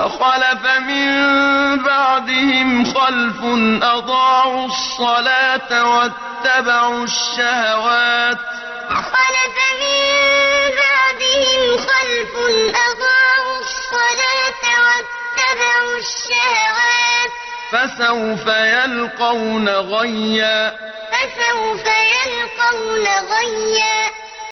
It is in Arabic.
فخلف من بعدهم خلف أضاعوا الصلاة واتبعوا الشهوات. فخلف من بعدهم خلف أضاعوا الصلاة واتبعوا الشهوات. فسوف يلقون غيا. فسوف يلقون غيا.